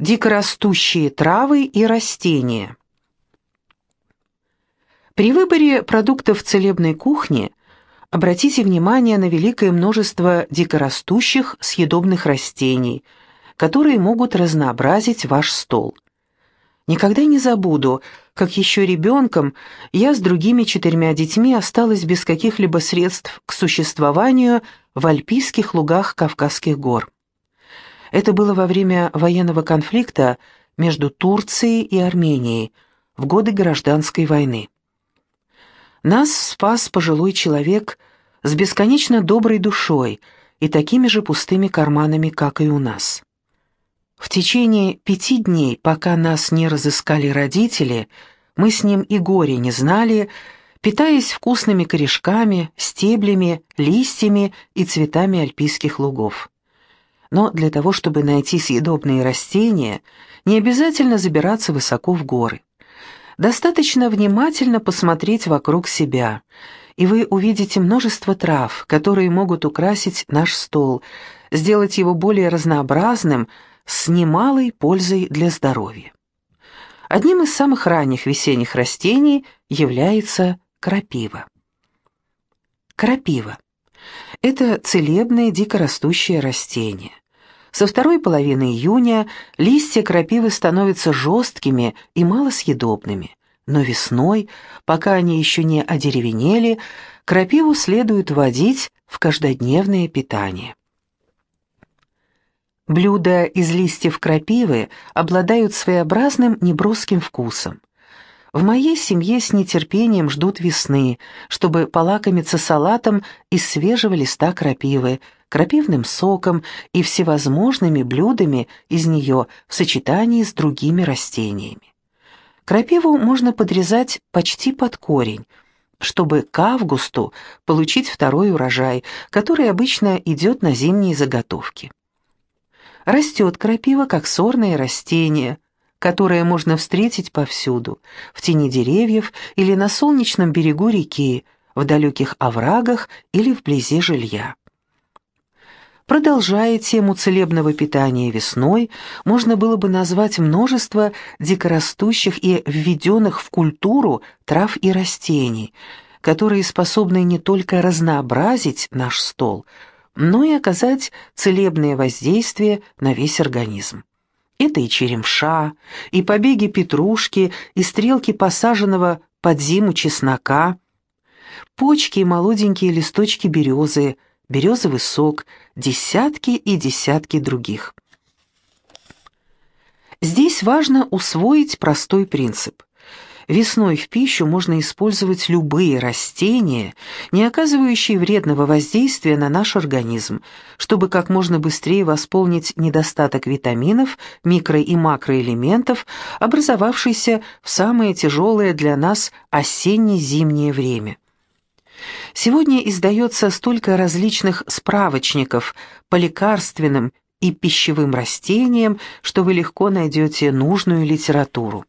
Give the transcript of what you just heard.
Дикорастущие травы и растения. При выборе продуктов целебной кухни обратите внимание на великое множество дикорастущих съедобных растений, которые могут разнообразить ваш стол. Никогда не забуду, как еще ребенком я с другими четырьмя детьми осталась без каких-либо средств к существованию в альпийских лугах Кавказских гор. Это было во время военного конфликта между Турцией и Арменией в годы гражданской войны. Нас спас пожилой человек с бесконечно доброй душой и такими же пустыми карманами, как и у нас. В течение пяти дней, пока нас не разыскали родители, мы с ним и горе не знали, питаясь вкусными корешками, стеблями, листьями и цветами альпийских лугов. Но для того, чтобы найти съедобные растения, не обязательно забираться высоко в горы. Достаточно внимательно посмотреть вокруг себя, и вы увидите множество трав, которые могут украсить наш стол, сделать его более разнообразным, с немалой пользой для здоровья. Одним из самых ранних весенних растений является крапива. Крапива. Это целебное дикорастущее растение. Со второй половины июня листья крапивы становятся жесткими и малосъедобными, но весной, пока они еще не одеревенели, крапиву следует вводить в каждодневное питание. Блюда из листьев крапивы обладают своеобразным неброским вкусом. В моей семье с нетерпением ждут весны, чтобы полакомиться салатом из свежего листа крапивы, крапивным соком и всевозможными блюдами из нее в сочетании с другими растениями. Крапиву можно подрезать почти под корень, чтобы к августу получить второй урожай, который обычно идет на зимние заготовки. Растет крапива как сорное растение, которое можно встретить повсюду, в тени деревьев или на солнечном берегу реки, в далеких оврагах или вблизи жилья. Продолжая тему целебного питания весной, можно было бы назвать множество дикорастущих и введенных в культуру трав и растений, которые способны не только разнообразить наш стол – но и оказать целебное воздействие на весь организм. Это и черемша, и побеги петрушки, и стрелки посаженного под зиму чеснока, почки и молоденькие листочки березы, березовый сок, десятки и десятки других. Здесь важно усвоить простой принцип. Весной в пищу можно использовать любые растения, не оказывающие вредного воздействия на наш организм, чтобы как можно быстрее восполнить недостаток витаминов, микро- и макроэлементов, образовавшийся в самое тяжелое для нас осенне-зимнее время. Сегодня издается столько различных справочников по лекарственным и пищевым растениям, что вы легко найдете нужную литературу.